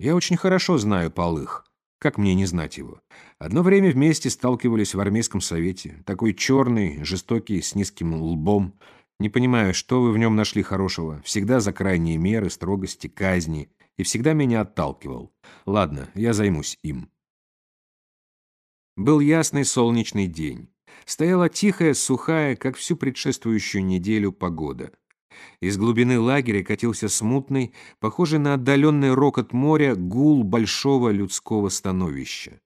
[SPEAKER 1] Я очень хорошо знаю Полых. Как мне не знать его? Одно время вместе сталкивались в армейском совете. Такой черный, жестокий, с низким лбом. Не понимаю, что вы в нем нашли хорошего. Всегда за крайние меры, строгости, казни и всегда меня отталкивал. Ладно, я займусь им. Был ясный солнечный день. Стояла тихая, сухая, как всю предшествующую неделю, погода. Из глубины лагеря катился смутный, похожий на отдаленный рокот моря, гул большого людского становища.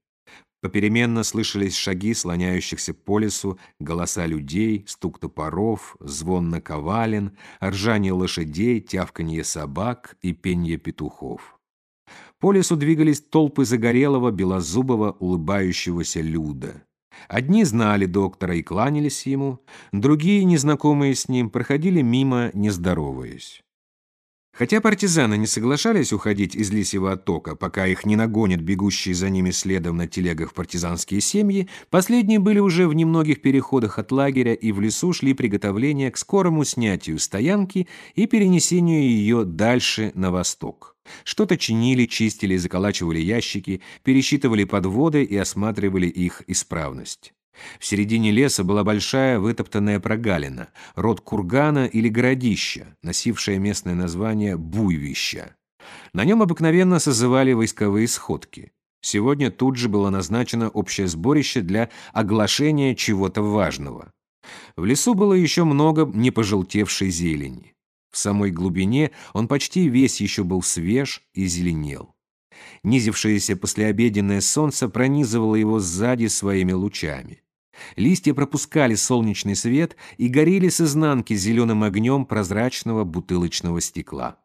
[SPEAKER 1] Попеременно слышались шаги слоняющихся по лесу, голоса людей, стук топоров, звон наковален, ржание лошадей, тявканье собак и пенье петухов. По лесу двигались толпы загорелого, белозубого, улыбающегося люда. Одни знали доктора и кланялись ему, другие, незнакомые с ним, проходили мимо, не здороваясь. Хотя партизаны не соглашались уходить из Лисьего оттока, пока их не нагонят бегущие за ними следом на телегах партизанские семьи, последние были уже в немногих переходах от лагеря и в лесу шли приготовления к скорому снятию стоянки и перенесению ее дальше на восток. Что-то чинили, чистили, заколачивали ящики, пересчитывали подводы и осматривали их исправность. В середине леса была большая вытоптанная прогалина, род кургана или городища, носившая местное название Буйвища. На нем обыкновенно созывали войсковые сходки. Сегодня тут же было назначено общее сборище для оглашения чего-то важного. В лесу было еще много не пожелтевшей зелени. В самой глубине он почти весь еще был свеж и зеленел. Низившееся послеобеденное солнце пронизывало его сзади своими лучами. Листья пропускали солнечный свет и горели с изнанки зеленым огнем прозрачного бутылочного стекла.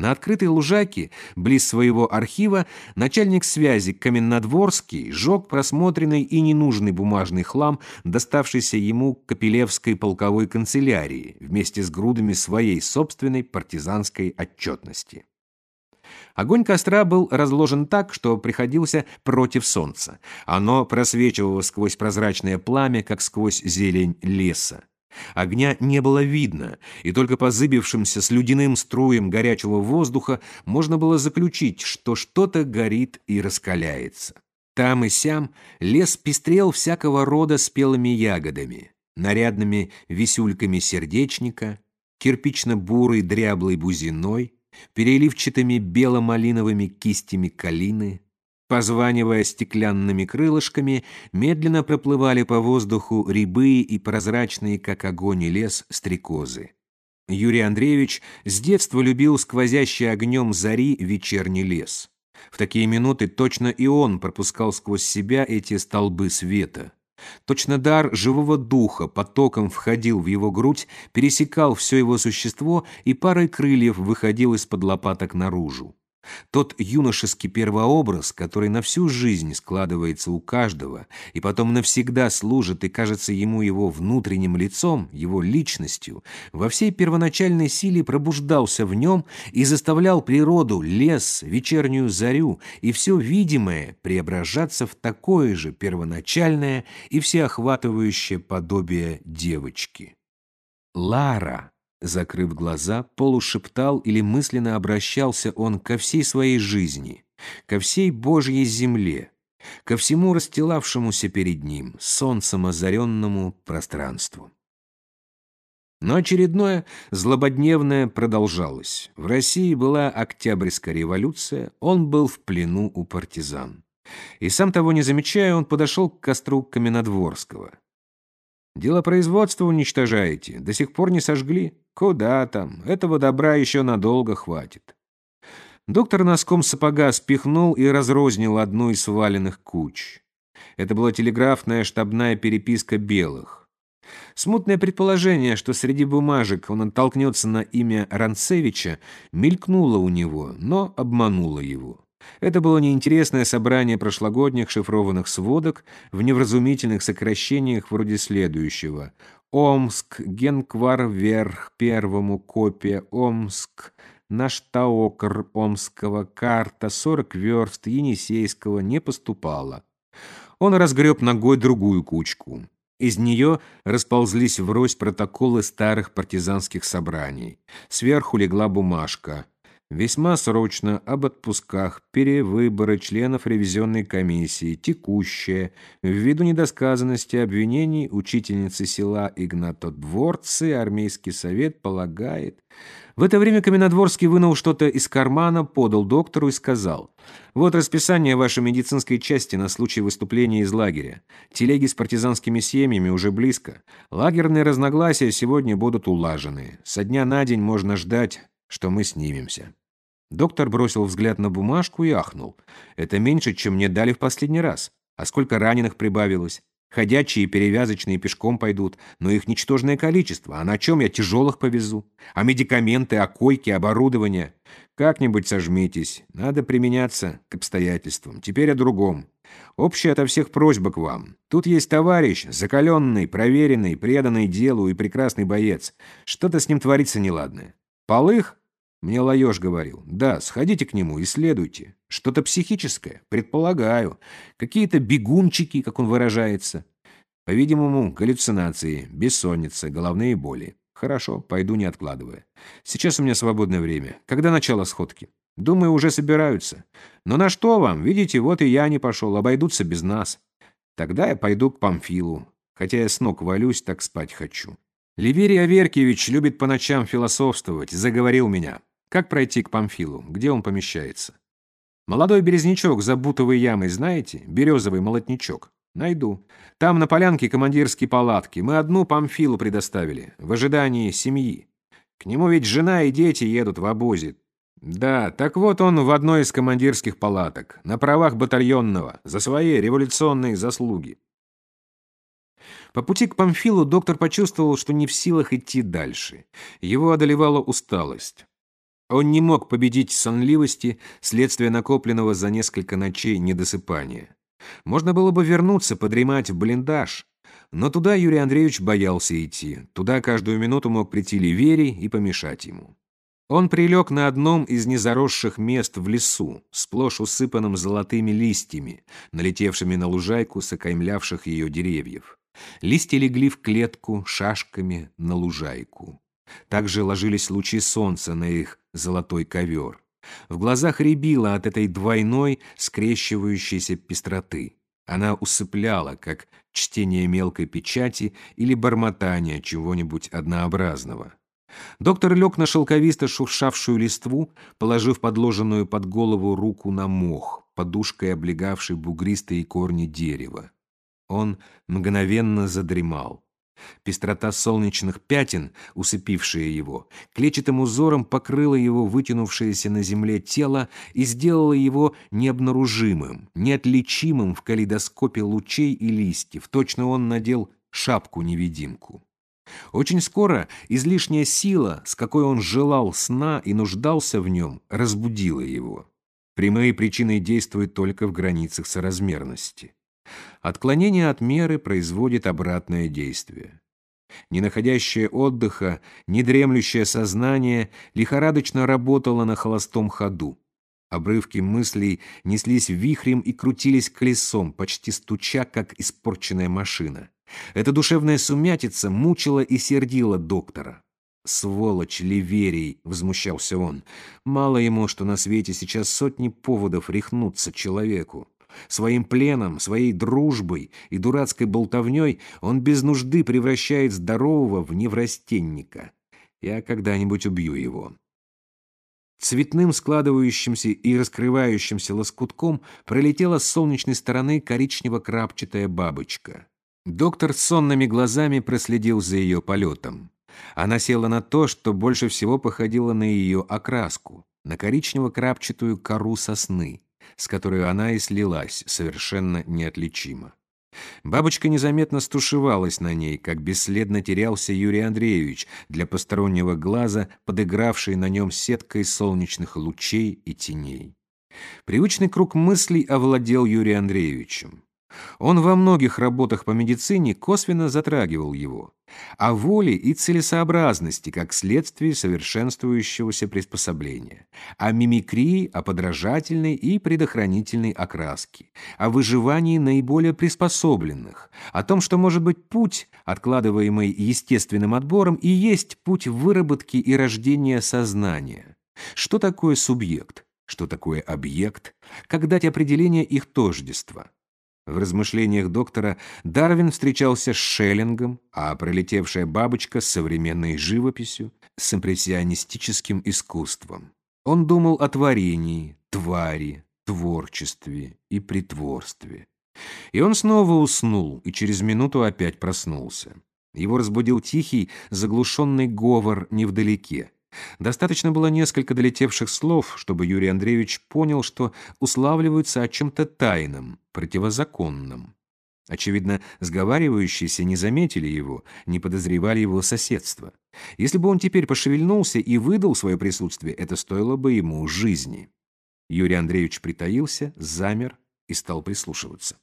[SPEAKER 1] На открытой лужайке, близ своего архива, начальник связи Каменнодворский жег просмотренный и ненужный бумажный хлам, доставшийся ему Капелевской полковой канцелярии, вместе с грудами своей собственной партизанской отчетности. Огонь костра был разложен так, что приходился против солнца. Оно просвечивало сквозь прозрачное пламя, как сквозь зелень леса. Огня не было видно, и только по зыбившимся слюдяным струям горячего воздуха можно было заключить, что что-то горит и раскаляется. Там и сям лес пестрел всякого рода спелыми ягодами, нарядными висюльками сердечника, кирпично-бурой дряблой бузиной, переливчатыми бело-малиновыми кистями калины, Позванивая стеклянными крылышками, медленно проплывали по воздуху рябые и прозрачные, как огонь и лес, стрекозы. Юрий Андреевич с детства любил сквозящий огнем зари вечерний лес. В такие минуты точно и он пропускал сквозь себя эти столбы света. Точно дар живого духа потоком входил в его грудь, пересекал все его существо и парой крыльев выходил из-под лопаток наружу. Тот юношеский первообраз, который на всю жизнь складывается у каждого и потом навсегда служит и кажется ему его внутренним лицом, его личностью, во всей первоначальной силе пробуждался в нем и заставлял природу, лес, вечернюю зарю и все видимое преображаться в такое же первоначальное и всеохватывающее подобие девочки. Лара Закрыв глаза, полушептал или мысленно обращался он ко всей своей жизни, ко всей Божьей земле, ко всему расстилавшемуся перед ним, солнцем озаренному пространству. Но очередное злободневное продолжалось. В России была Октябрьская революция, он был в плену у партизан. И сам того не замечая, он подошел к костру Каменодворского. «Дело производства уничтожаете, до сих пор не сожгли?» Куда там? Этого добра еще надолго хватит. Доктор носком сапога спихнул и разрознил одну из сваленных куч. Это была телеграфная штабная переписка белых. Смутное предположение, что среди бумажек он оттолкнется на имя Ранцевича, мелькнуло у него, но обмануло его. Это было неинтересное собрание прошлогодних шифрованных сводок в невразумительных сокращениях вроде следующего. Омск, Генквар вверх, первому копия, Омск, наш Таокр Омского, карта, 40 верст, Енисейского не поступала. Он разгреб ногой другую кучку. Из нее расползлись врозь протоколы старых партизанских собраний. Сверху легла бумажка. Весьма срочно об отпусках, перевыборы членов ревизионной комиссии, текущее, ввиду недосказанности обвинений учительницы села Игнатодворцы, армейский совет полагает. В это время Каменодворский вынул что-то из кармана, подал доктору и сказал, «Вот расписание вашей медицинской части на случай выступления из лагеря. Телеги с партизанскими семьями уже близко. Лагерные разногласия сегодня будут улажены. Со дня на день можно ждать, что мы снимемся». Доктор бросил взгляд на бумажку и ахнул. «Это меньше, чем мне дали в последний раз. А сколько раненых прибавилось? Ходячие перевязочные пешком пойдут, но их ничтожное количество. А на чем я тяжелых повезу? А медикаменты, а койки, оборудование? Как-нибудь сожмитесь. Надо применяться к обстоятельствам. Теперь о другом. Общая ото всех просьба к вам. Тут есть товарищ, закаленный, проверенный, преданный делу и прекрасный боец. Что-то с ним творится неладное. Полых? Мне Лаёш говорил. Да, сходите к нему, исследуйте. Что-то психическое, предполагаю. Какие-то бегунчики, как он выражается. По-видимому, галлюцинации, бессонница, головные боли. Хорошо, пойду не откладывая. Сейчас у меня свободное время. Когда начало сходки? Думаю, уже собираются. Но на что вам? Видите, вот и я не пошел, обойдутся без нас. Тогда я пойду к Памфилу. Хотя я с ног валюсь, так спать хочу. Ливерий Аверкевич любит по ночам философствовать, заговорил меня. Как пройти к Памфилу? Где он помещается? Молодой березнячок за бутовой ямой, знаете? Березовый молотничок. Найду. Там на полянке командирские палатки. Мы одну Памфилу предоставили, в ожидании семьи. К нему ведь жена и дети едут в обозе. Да, так вот он в одной из командирских палаток, на правах батальонного, за свои революционные заслуги. По пути к Памфилу доктор почувствовал, что не в силах идти дальше. Его одолевала усталость. Он не мог победить сонливости, следствие накопленного за несколько ночей недосыпания. Можно было бы вернуться, подремать в блиндаж, но туда Юрий Андреевич боялся идти. Туда каждую минуту мог прийти Ливерий и помешать ему. Он прилег на одном из незаросших мест в лесу, сплошь усыпанном золотыми листьями, налетевшими на лужайку с окаймлявших ее деревьев. Листья легли в клетку шашками на лужайку. Также ложились лучи солнца на их золотой ковер. В глазах рябило от этой двойной скрещивающейся пестроты. Она усыпляла, как чтение мелкой печати или бормотание чего-нибудь однообразного. Доктор лег на шелковисто шуршавшую листву, положив подложенную под голову руку на мох, подушкой облегавший бугристые корни дерева. Он мгновенно задремал. Пестрота солнечных пятен, усыпившая его, клетчатым узором покрыла его вытянувшееся на земле тело и сделала его необнаружимым, неотличимым в калейдоскопе лучей и листьев. Точно он надел шапку-невидимку. Очень скоро излишняя сила, с какой он желал сна и нуждался в нем, разбудила его. Прямые причины действуют только в границах соразмерности. Отклонение от меры производит обратное действие. Не находящее отдыха, не дремлющее сознание лихорадочно работало на холостом ходу. Обрывки мыслей неслись вихрем и крутились колесом, почти стуча, как испорченная машина. Эта душевная сумятица мучила и сердила доктора. «Сволочь Ливерий!» — возмущался он. «Мало ему, что на свете сейчас сотни поводов рехнуться человеку. Своим пленом, своей дружбой и дурацкой болтовней он без нужды превращает здорового в неврастенника. Я когда-нибудь убью его. Цветным складывающимся и раскрывающимся лоскутком пролетела с солнечной стороны коричнево-крапчатая бабочка. Доктор с сонными глазами проследил за ее полетом. Она села на то, что больше всего походило на ее окраску, на коричнево-крапчатую кору сосны с которой она и слилась, совершенно неотличимо. Бабочка незаметно стушевалась на ней, как бесследно терялся Юрий Андреевич, для постороннего глаза подыгравший на нем сеткой солнечных лучей и теней. Привычный круг мыслей овладел Юрием Андреевичем. Он во многих работах по медицине косвенно затрагивал его. О воле и целесообразности как следствие совершенствующегося приспособления, о мимикрии, о подражательной и предохранительной окраске, о выживании наиболее приспособленных, о том, что, может быть, путь, откладываемый естественным отбором, и есть путь выработки и рождения сознания. Что такое субъект? Что такое объект? Как дать определение их тождества? В размышлениях доктора Дарвин встречался с Шеллингом, а пролетевшая бабочка с современной живописью, с импрессионистическим искусством. Он думал о творении, твари, творчестве и притворстве. И он снова уснул, и через минуту опять проснулся. Его разбудил тихий, заглушенный говор невдалеке. Достаточно было несколько долетевших слов, чтобы Юрий Андреевич понял, что уславливаются о чем-то тайном, противозаконном. Очевидно, сговаривающиеся не заметили его, не подозревали его соседства. Если бы он теперь пошевельнулся и выдал свое присутствие, это стоило бы ему жизни. Юрий Андреевич притаился, замер и стал прислушиваться.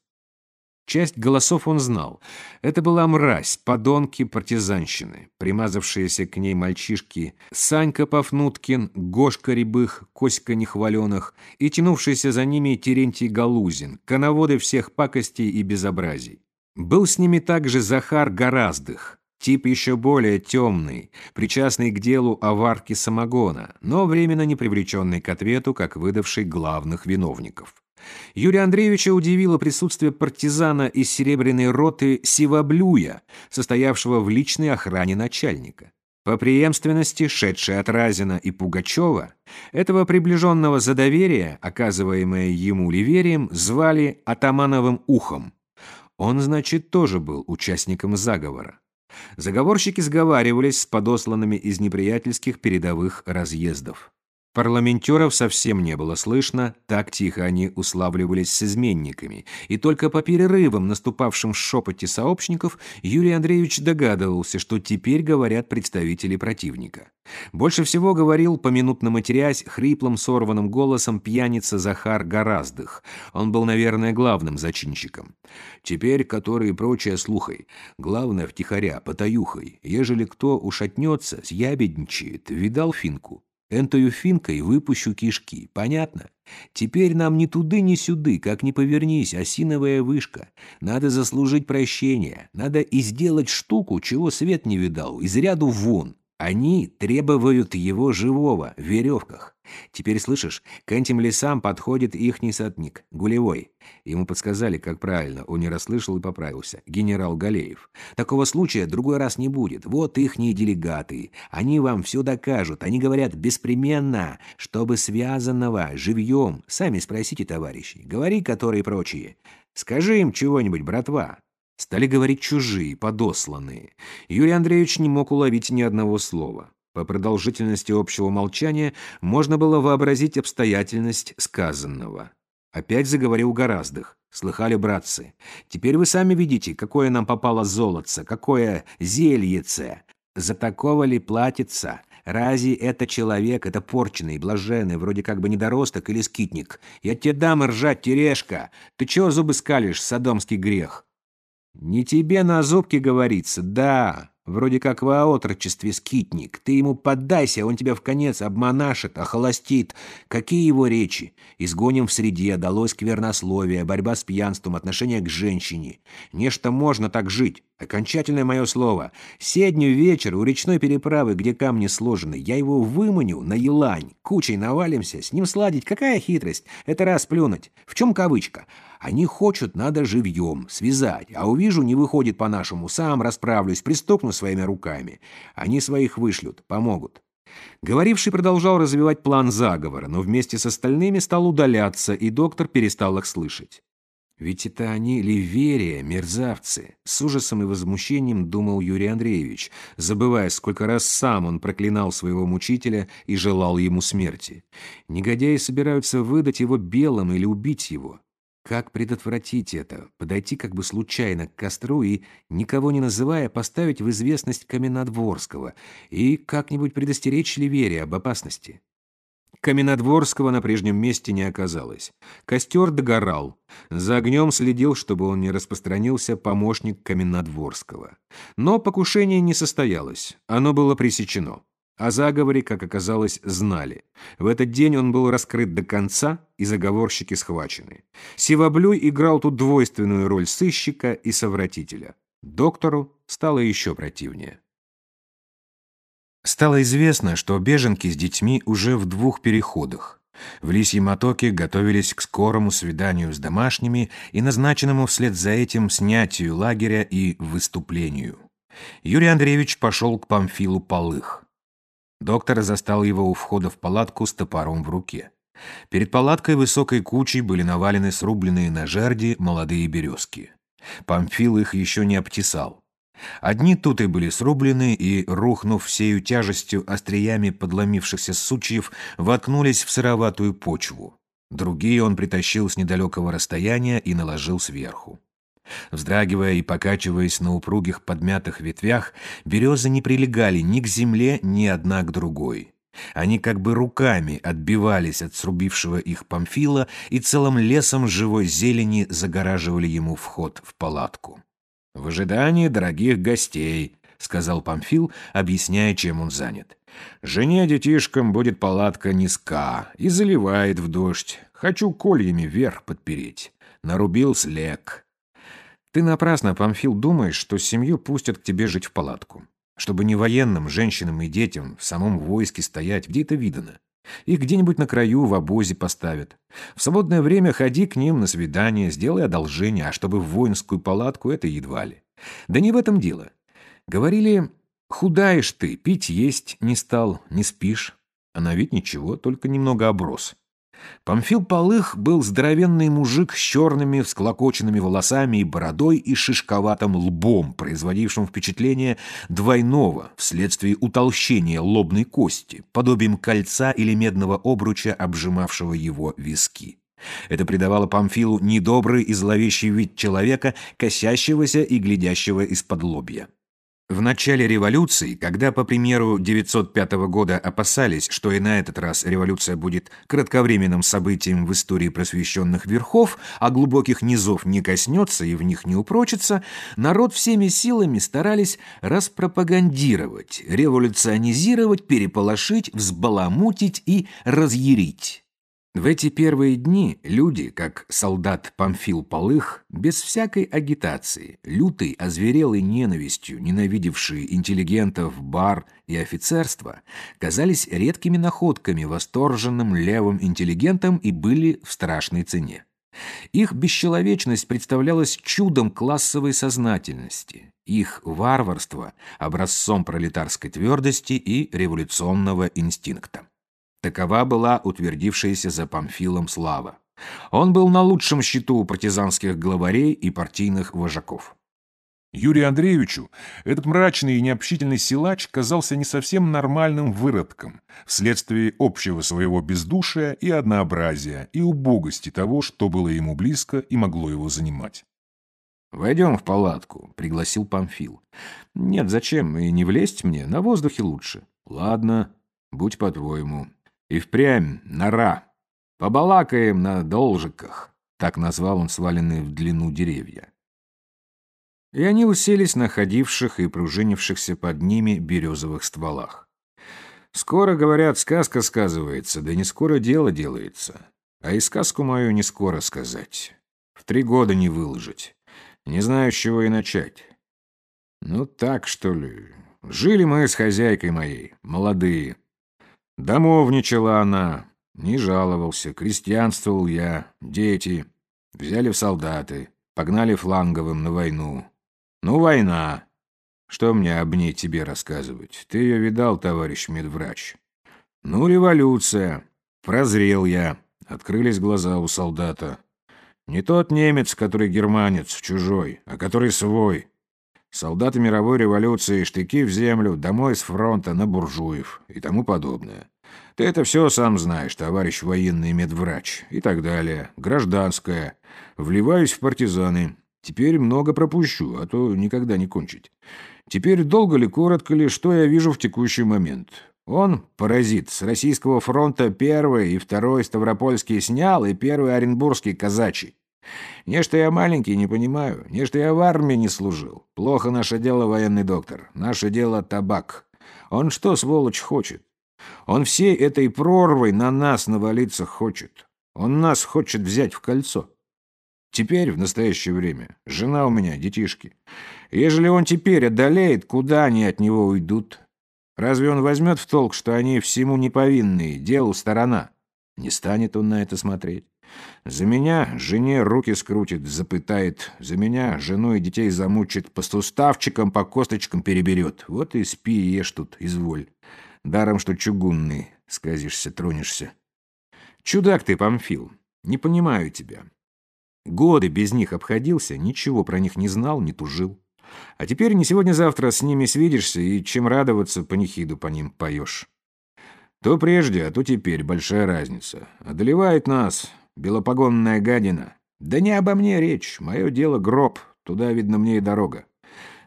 [SPEAKER 1] Часть голосов он знал. Это была мразь, подонки партизанщины, примазавшиеся к ней мальчишки Санька Пафнуткин, Гошка Рябых, Коська Нехваленых и тянувшийся за ними Терентий Галузин, коноводы всех пакостей и безобразий. Был с ними также Захар Гораздых, тип еще более темный, причастный к делу о варке самогона, но временно не привлеченный к ответу, как выдавший главных виновников. Юрия Андреевича удивило присутствие партизана из Серебряной роты Сиваблюя, состоявшего в личной охране начальника. По преемственности, шедшей от Разина и Пугачева, этого приближенного за доверие, оказываемое ему Ливерием, звали Атамановым ухом. Он, значит, тоже был участником заговора. Заговорщики сговаривались с подосланными из неприятельских передовых разъездов. Парламентеров совсем не было слышно, так тихо они уславливались с изменниками, и только по перерывам, наступавшим в шепоте сообщников, Юрий Андреевич догадывался, что теперь говорят представители противника. Больше всего говорил, поминутно матерясь, хриплым сорванным голосом пьяница Захар Гораздых. Он был, наверное, главным зачинщиком. Теперь, которые прочее слухай, главное втихаря, потаюхой, ежели кто ушатнется, съябедничает, видал финку, Энтою финкой выпущу кишки. Понятно? Теперь нам ни туды, ни сюды, как ни повернись, осиновая вышка. Надо заслужить прощение. Надо и сделать штуку, чего свет не видал, из ряду вон. Они требуют его живого, в веревках. Теперь, слышишь, к этим лесам подходит ихний сотник, Гулевой. Ему подсказали, как правильно, он не расслышал и поправился. Генерал Галеев. Такого случая другой раз не будет. Вот ихние делегаты. Они вам все докажут. Они говорят беспременно, чтобы связанного, живьем. Сами спросите, товарищи. Говори, которые прочие. Скажи им чего-нибудь, братва. Стали говорить чужие, подосланные. Юрий Андреевич не мог уловить ни одного слова. По продолжительности общего молчания можно было вообразить обстоятельность сказанного. Опять заговорил Гораздых. Слыхали, братцы? Теперь вы сами видите, какое нам попало золотце, какое зельице. За такого ли платится? Разве это человек, это порченый, блаженный, вроде как бы недоросток или скитник? Я тебе дам ржать, терешка. Ты чего зубы скалишь, садомский грех? «Не тебе на зубки говорится, да, вроде как в отрочестве скитник. Ты ему поддайся, он тебя в конец обмонашит, охолостит. Какие его речи? Изгоним в среде, далось сквернословие, борьба с пьянством, отношение к женщине. Нечто можно так жить. Окончательное мое слово. Седню вечер у речной переправы, где камни сложены, я его выманю на елань. Кучей навалимся, с ним сладить. Какая хитрость? Это раз плюнуть. В чем кавычка? Они хочут, надо живьем, связать. А увижу, не выходит по-нашему, сам расправлюсь, пристукну своими руками. Они своих вышлют, помогут. Говоривший продолжал развивать план заговора, но вместе с остальными стал удаляться, и доктор перестал их слышать. Ведь это они Ливерия, мерзавцы. С ужасом и возмущением думал Юрий Андреевич, забывая, сколько раз сам он проклинал своего мучителя и желал ему смерти. Негодяи собираются выдать его белым или убить его. Как предотвратить это? Подойти как бы случайно к костру и, никого не называя, поставить в известность Каменнодворского и как-нибудь предостеречь Ливерия об опасности? Каменодворского на прежнем месте не оказалось. Костер догорал. За огнем следил, чтобы он не распространился, помощник Каменнодворского. Но покушение не состоялось. Оно было пресечено. О заговоре, как оказалось, знали. В этот день он был раскрыт до конца, и заговорщики схвачены. Сивоблюй играл тут двойственную роль сыщика и совратителя. Доктору стало еще противнее. Стало известно, что беженки с детьми уже в двух переходах. В Лисьем отоке готовились к скорому свиданию с домашними и назначенному вслед за этим снятию лагеря и выступлению. Юрий Андреевич пошел к Памфилу Полых. Доктор застал его у входа в палатку с топором в руке. Перед палаткой высокой кучей были навалены срубленные на жарди молодые березки. Памфил их еще не обтесал. Одни туты были срублены и, рухнув всею тяжестью остриями подломившихся сучьев, воткнулись в сыроватую почву. Другие он притащил с недалекого расстояния и наложил сверху. Вздрагивая и покачиваясь на упругих подмятых ветвях, березы не прилегали ни к земле, ни одна к другой. Они как бы руками отбивались от срубившего их Памфила и целым лесом живой зелени загораживали ему вход в палатку. «В ожидании дорогих гостей», — сказал Памфил, объясняя, чем он занят. «Жене детишкам будет палатка низка и заливает в дождь. Хочу кольями вверх подпереть. Нарубил слег. Ты напрасно, Памфил, думаешь, что семью пустят к тебе жить в палатку. Чтобы не военным, женщинам и детям в самом войске стоять, где это видано. Их где-нибудь на краю в обозе поставят. В свободное время ходи к ним на свидание, сделай одолжение, а чтобы в воинскую палатку это едва ли. Да не в этом дело. Говорили, Худаешь ты, пить есть не стал, не спишь. А на вид ничего, только немного оброс. Памфил Полых был здоровенный мужик с черными всклокоченными волосами и бородой и шишковатым лбом, производившим впечатление двойного вследствие утолщения лобной кости, подобием кольца или медного обруча, обжимавшего его виски. Это придавало Памфилу недобрый и зловещий вид человека, косящегося и глядящего из-под лобья. В начале революции, когда, по примеру 905 года, опасались, что и на этот раз революция будет кратковременным событием в истории просвещенных верхов, а глубоких низов не коснется и в них не упрочится, народ всеми силами старались распропагандировать, революционизировать, переполошить, взбаламутить и разъярить. В эти первые дни люди, как солдат Памфил Полых, без всякой агитации, лютой, озверелой ненавистью, ненавидевшие интеллигентов, бар и офицерство, казались редкими находками восторженным левым интеллигентам и были в страшной цене. Их бесчеловечность представлялась чудом классовой сознательности, их варварство – образцом пролетарской твердости и революционного инстинкта. Такова была утвердившаяся за Памфилом слава. Он был на лучшем счету у партизанских главарей и партийных вожаков.
[SPEAKER 2] Юрию Андреевичу этот мрачный и необщительный силач казался не совсем нормальным выродком вследствие общего своего бездушия и однообразия и убогости того, что было ему близко и могло его занимать.
[SPEAKER 1] «Войдем в палатку», — пригласил Памфил. «Нет, зачем? И не влезть мне, на воздухе лучше». «Ладно, будь по-твоему. И впрямь нора. Побалакаем на должиках. Так назвал он сваленные в длину деревья. И они уселись на ходивших и пружинившихся под ними березовых стволах. Скоро, говорят, сказка сказывается, да не скоро дело делается. А и сказку мою не скоро сказать. В три года не выложить. Не знаю, с чего и начать. Ну так, что ли. Жили мы с хозяйкой моей, молодые. Домовничала она, не жаловался, крестьянствовал я, дети. Взяли в солдаты, погнали фланговым на войну. Ну, война. Что мне об ней тебе рассказывать? Ты ее видал, товарищ медврач? Ну, революция. Прозрел я. Открылись глаза у солдата. Не тот немец, который германец, чужой, а который свой. Солдаты мировой революции, штыки в землю, домой с фронта на буржуев и тому подобное. Ты это все сам знаешь, товарищ военный медврач, и так далее. Гражданское. Вливаюсь в партизаны. Теперь много пропущу, а то никогда не кончить. Теперь долго ли, коротко ли, что я вижу в текущий момент? Он, паразит, с российского фронта первый и второй Ставропольский снял, и первый Оренбургский казачий. Не, что я маленький, не понимаю. Не, что я в армии не служил. Плохо наше дело, военный доктор. Наше дело табак. Он что, сволочь, хочет? Он всей этой прорвой на нас навалиться хочет. Он нас хочет взять в кольцо. Теперь, в настоящее время, жена у меня, детишки. Ежели он теперь одолеет, куда они от него уйдут? Разве он возьмет в толк, что они всему неповинные, делу сторона? Не станет он на это смотреть. За меня жене руки скрутит, запытает. За меня жену и детей замучит, по суставчикам, по косточкам переберет. Вот и спи ешь тут, изволь. Даром, что чугунный, сказишься, тронешься. Чудак ты, Памфил, не понимаю тебя. Годы без них обходился, ничего про них не знал, не тужил. А теперь не сегодня-завтра с ними свидишься, и чем радоваться, панихиду по ним поешь. То прежде, а то теперь большая разница. Одолевает нас, белопогонная гадина. Да не обо мне речь, мое дело гроб, туда, видно, мне и дорога.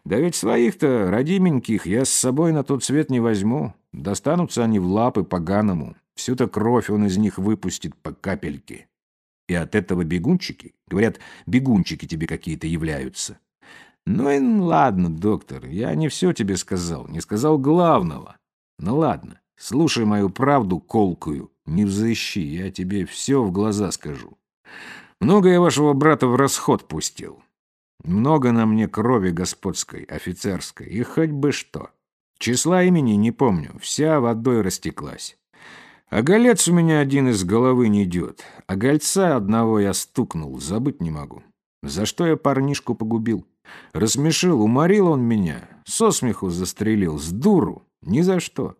[SPEAKER 1] Да ведь своих-то, родименьких, я с собой на тот свет не возьму. Достанутся они в лапы поганому. Всю-то кровь он из них выпустит по капельке. И от этого бегунчики, говорят, бегунчики тебе какие-то являются. Ну и ладно, доктор, я не все тебе сказал, не сказал главного. Ну ладно, слушай мою правду колкую, не взыщи, я тебе все в глаза скажу. Много я вашего брата в расход пустил. Много на мне крови господской, офицерской, и хоть бы что. Числа имени не помню, вся водой растеклась. А голец у меня один из головы не идет. А гольца одного я стукнул, забыть не могу. За что я парнишку погубил? Рассмешил, уморил он меня. Со смеху застрелил, с дуру. Ни за что.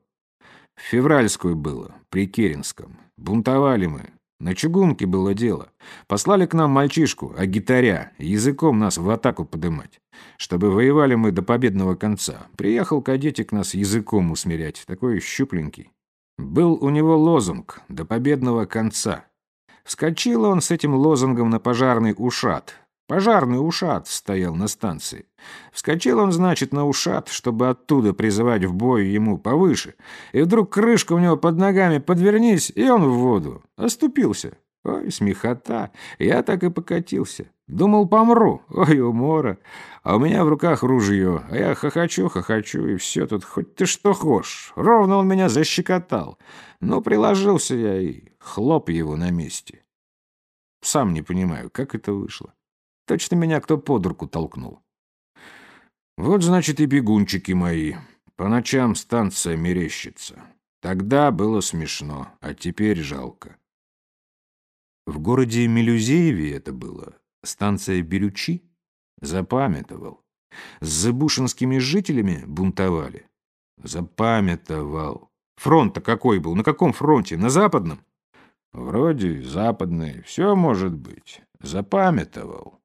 [SPEAKER 1] Февральскую было, при Керенском. Бунтовали мы. На чугунке было дело. Послали к нам мальчишку, агитаря, языком нас в атаку подымать. Чтобы воевали мы до победного конца. Приехал кадетик нас языком усмирять, такой щупленький. Был у него лозунг «До победного конца». Вскочил он с этим лозунгом на пожарный ушат, Пожарный ушат стоял на станции. Вскочил он, значит, на ушат, чтобы оттуда призывать в бой ему повыше. И вдруг крышка у него под ногами подвернись, и он в воду. Оступился. Ой, смехота. Я так и покатился. Думал, помру. Ой, умора. А у меня в руках ружье. А я хохочу, хохочу, и все тут. Хоть ты что хочешь. Ровно он меня защекотал. Но приложился я и хлоп его на месте. Сам не понимаю, как это вышло. Точно меня кто под руку толкнул. Вот, значит, и бегунчики мои. По ночам станция мерещится. Тогда было смешно, а теперь жалко. В городе Мелюзееве это было. Станция Берючи. Запамятовал. С забушинскими жителями бунтовали. Запамятовал. Фронт-то какой был? На каком фронте? На западном? Вроде западный. Все может быть. Запамятовал.